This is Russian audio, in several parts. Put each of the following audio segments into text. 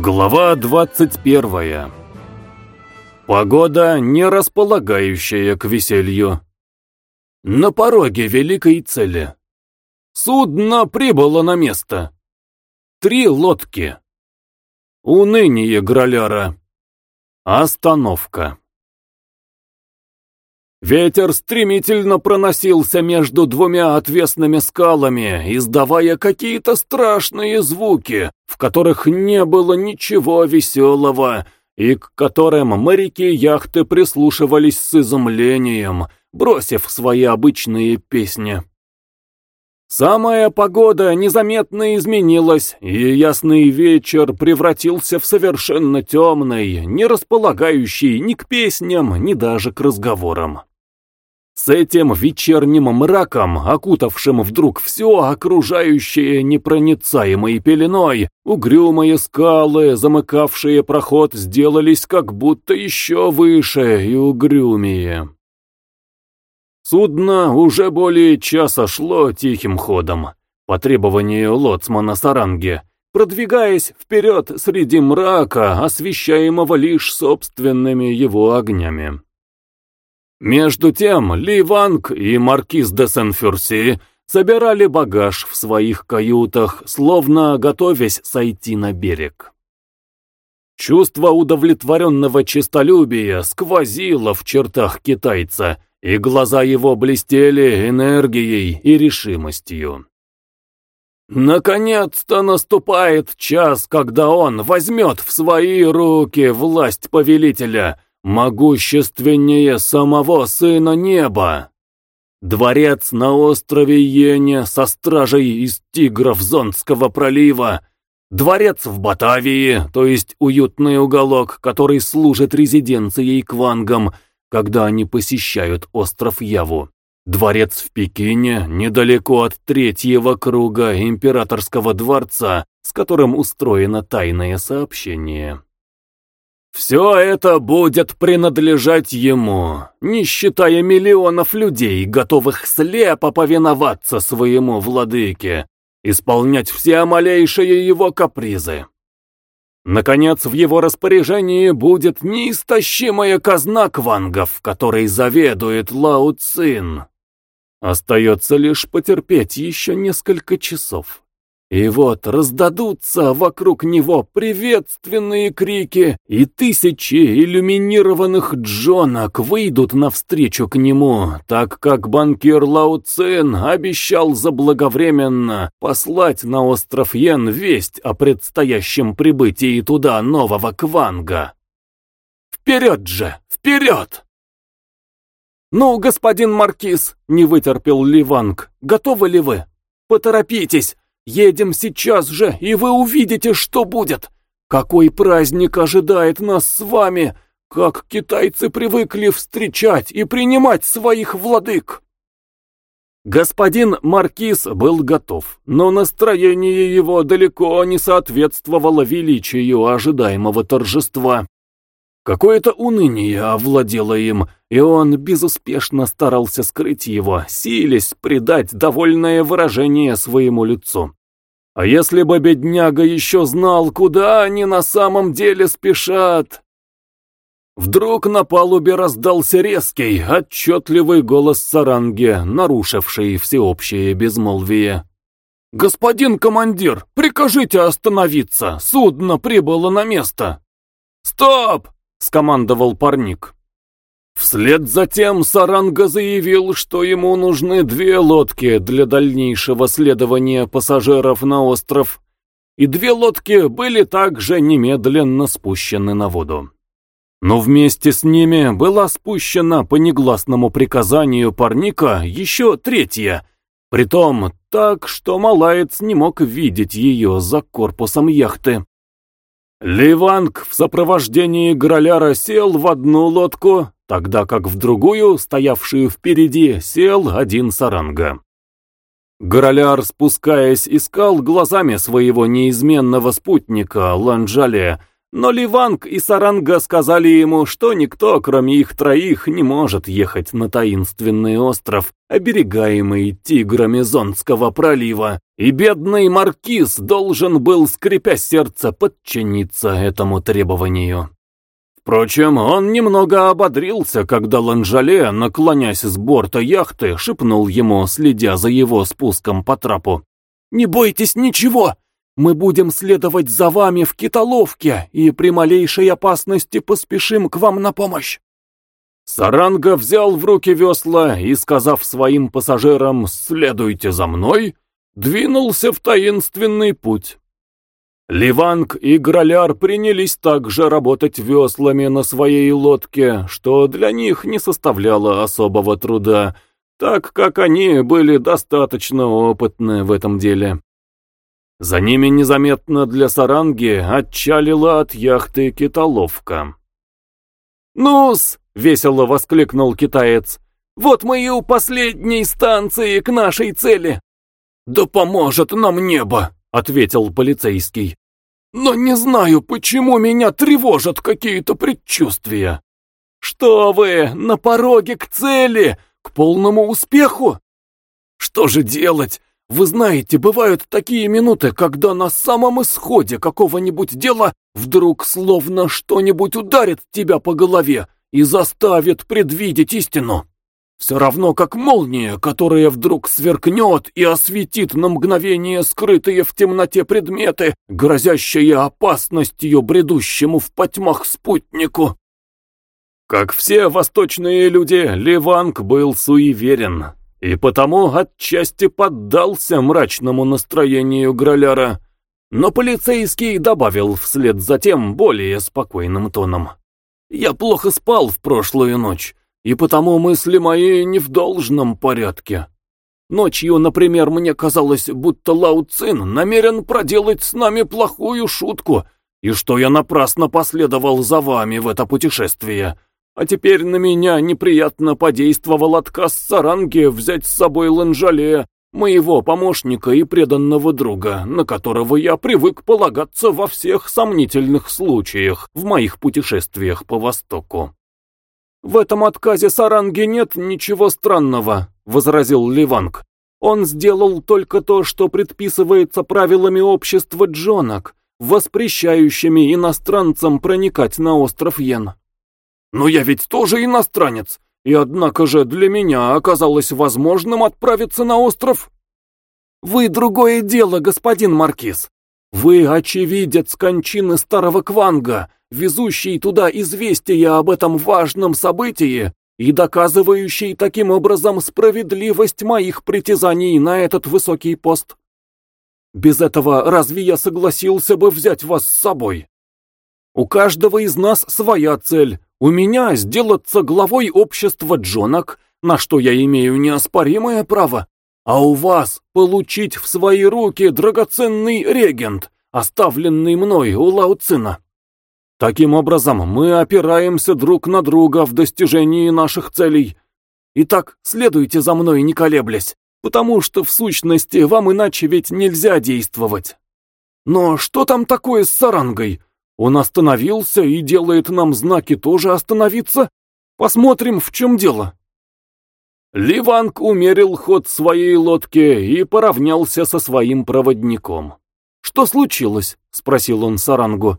Глава 21 Погода, не располагающая к веселью. На пороге великой цели. Судно прибыло на место. Три лодки. Уныние Граляра. Остановка. Ветер стремительно проносился между двумя отвесными скалами, издавая какие-то страшные звуки, в которых не было ничего веселого, и к которым моряки яхты прислушивались с изумлением, бросив свои обычные песни. Самая погода незаметно изменилась, и ясный вечер превратился в совершенно темный, не располагающий ни к песням, ни даже к разговорам. С этим вечерним мраком, окутавшим вдруг все окружающее непроницаемой пеленой, угрюмые скалы, замыкавшие проход, сделались как будто еще выше и угрюмее. Судно уже более часа шло тихим ходом, по требованию лоцмана Саранги, продвигаясь вперед среди мрака, освещаемого лишь собственными его огнями. Между тем Ли Ванг и маркиз де Сен-Фюрси собирали багаж в своих каютах, словно готовясь сойти на берег. Чувство удовлетворенного честолюбия сквозило в чертах китайца, и глаза его блестели энергией и решимостью. Наконец-то наступает час, когда он возьмет в свои руки власть повелителя — могущественнее самого Сына Неба. Дворец на острове Йене со стражей из тигров Зонского пролива, дворец в Батавии, то есть уютный уголок, который служит резиденцией квангам, когда они посещают остров Яву. Дворец в Пекине, недалеко от третьего круга императорского дворца, с которым устроено тайное сообщение. Все это будет принадлежать ему, не считая миллионов людей, готовых слепо повиноваться своему владыке, исполнять все малейшие его капризы. Наконец, в его распоряжении будет неистощимая казна квангов, которой заведует Лао Цин. Остается лишь потерпеть еще несколько часов. И вот раздадутся вокруг него приветственные крики, и тысячи иллюминированных джонок выйдут навстречу к нему, так как банкир Лао Цин обещал заблаговременно послать на остров Йен весть о предстоящем прибытии туда нового Кванга. Вперед же, вперед! «Ну, господин Маркиз», — не вытерпел Ливанг, — «готовы ли вы? Поторопитесь, Едем сейчас же, и вы увидите, что будет. Какой праздник ожидает нас с вами, как китайцы привыкли встречать и принимать своих владык. Господин Маркиз был готов, но настроение его далеко не соответствовало величию ожидаемого торжества. Какое-то уныние овладело им, и он безуспешно старался скрыть его, силясь придать довольное выражение своему лицу. А если бы бедняга еще знал, куда они на самом деле спешат? Вдруг на палубе раздался резкий, отчетливый голос Саранги, нарушивший всеобщее безмолвие. «Господин командир, прикажите остановиться, судно прибыло на место!» «Стоп!» — скомандовал парник. Вслед за тем Саранга заявил, что ему нужны две лодки для дальнейшего следования пассажиров на остров, и две лодки были также немедленно спущены на воду. Но вместе с ними была спущена по негласному приказанию парника еще третья, притом так, что малаец не мог видеть ее за корпусом яхты. Ливанг в сопровождении Граляра сел в одну лодку, тогда как в другую, стоявшую впереди, сел один саранга. Гороляр, спускаясь, искал глазами своего неизменного спутника Ланжале, Но Ливанг и Саранга сказали ему, что никто, кроме их троих, не может ехать на таинственный остров, оберегаемый тиграми Зонского пролива, и бедный маркиз должен был, скрипя сердце, подчиниться этому требованию. Впрочем, он немного ободрился, когда Ланжале, наклонясь с борта яхты, шепнул ему, следя за его спуском по трапу. «Не бойтесь ничего! Мы будем следовать за вами в китоловке и при малейшей опасности поспешим к вам на помощь. Саранга взял в руки весла и, сказав своим пассажирам «следуйте за мной», двинулся в таинственный путь. Ливанг и Граляр принялись также работать веслами на своей лодке, что для них не составляло особого труда, так как они были достаточно опытны в этом деле. За ними незаметно для Саранги отчалила от яхты китоловка. «Ну-с!» — весело воскликнул китаец. «Вот мы и у последней станции к нашей цели!» «Да поможет нам небо!» — ответил полицейский. «Но не знаю, почему меня тревожат какие-то предчувствия». «Что вы, на пороге к цели, к полному успеху?» «Что же делать? Вы знаете, бывают такие минуты, когда на самом исходе какого-нибудь дела вдруг словно что-нибудь ударит тебя по голове и заставит предвидеть истину. Все равно как молния, которая вдруг сверкнет и осветит на мгновение скрытые в темноте предметы, грозящие опасностью бредущему в потьмах спутнику. Как все восточные люди, Ливанг был суеверен и потому отчасти поддался мрачному настроению Граляра. Но полицейский добавил вслед за тем более спокойным тоном. «Я плохо спал в прошлую ночь, и потому мысли мои не в должном порядке. Ночью, например, мне казалось, будто Лао Цин намерен проделать с нами плохую шутку, и что я напрасно последовал за вами в это путешествие» А теперь на меня неприятно подействовал отказ Саранги взять с собой Ланжале, моего помощника и преданного друга, на которого я привык полагаться во всех сомнительных случаях в моих путешествиях по Востоку. «В этом отказе Саранги нет ничего странного», — возразил Ливанг. «Он сделал только то, что предписывается правилами общества джонок, воспрещающими иностранцам проникать на остров Йен. Но я ведь тоже иностранец, и однако же для меня оказалось возможным отправиться на остров. Вы другое дело, господин Маркиз. Вы очевидец кончины старого Кванга, везущий туда известие об этом важном событии и доказывающий таким образом справедливость моих притязаний на этот высокий пост. Без этого разве я согласился бы взять вас с собой? У каждого из нас своя цель, у меня сделаться главой общества Джонок, на что я имею неоспоримое право, а у вас получить в свои руки драгоценный регент, оставленный мной у Лауцина. Таким образом, мы опираемся друг на друга в достижении наших целей. Итак, следуйте за мной, не колеблясь, потому что в сущности вам иначе ведь нельзя действовать. Но что там такое с Сарангой? Он остановился и делает нам знаки тоже остановиться. Посмотрим, в чем дело. Ливанг умерил ход своей лодки и поравнялся со своим проводником. «Что случилось?» — спросил он Сарангу.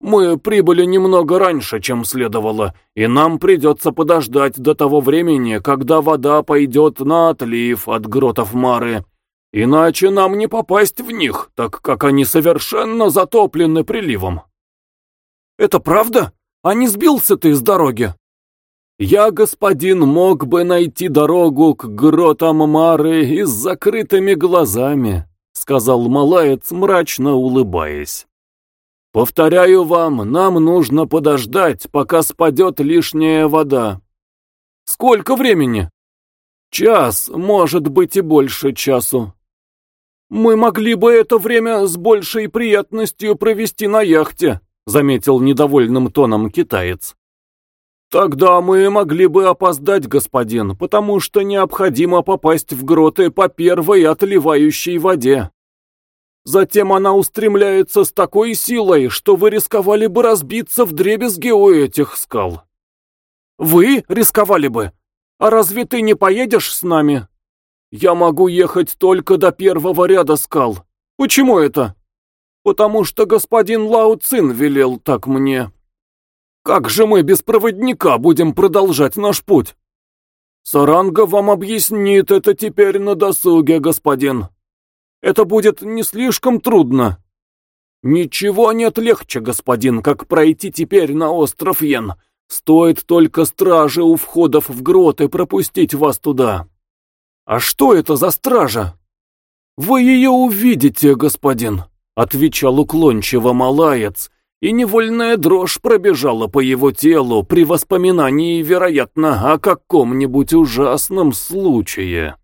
«Мы прибыли немного раньше, чем следовало, и нам придется подождать до того времени, когда вода пойдет на отлив от гротов Мары. Иначе нам не попасть в них, так как они совершенно затоплены приливом. Это правда? А не сбился ты с дороги? Я, господин, мог бы найти дорогу к гротам Мары и с закрытыми глазами, сказал малаец, мрачно улыбаясь. Повторяю вам, нам нужно подождать, пока спадет лишняя вода. Сколько времени? Час, может быть и больше часу. «Мы могли бы это время с большей приятностью провести на яхте», заметил недовольным тоном китаец. «Тогда мы могли бы опоздать, господин, потому что необходимо попасть в гроты по первой отливающей воде». Затем она устремляется с такой силой, что вы рисковали бы разбиться в дребезги у этих скал. Вы рисковали бы? А разве ты не поедешь с нами? Я могу ехать только до первого ряда скал. Почему это? Потому что господин Лао Цин велел так мне. Как же мы без проводника будем продолжать наш путь? Саранга вам объяснит это теперь на досуге, господин. Это будет не слишком трудно. Ничего нет легче, господин, как пройти теперь на остров Йен. Стоит только страже у входов в гроты пропустить вас туда. А что это за стража? Вы ее увидите, господин, отвечал уклончиво малаец, и невольная дрожь пробежала по его телу при воспоминании, вероятно, о каком-нибудь ужасном случае.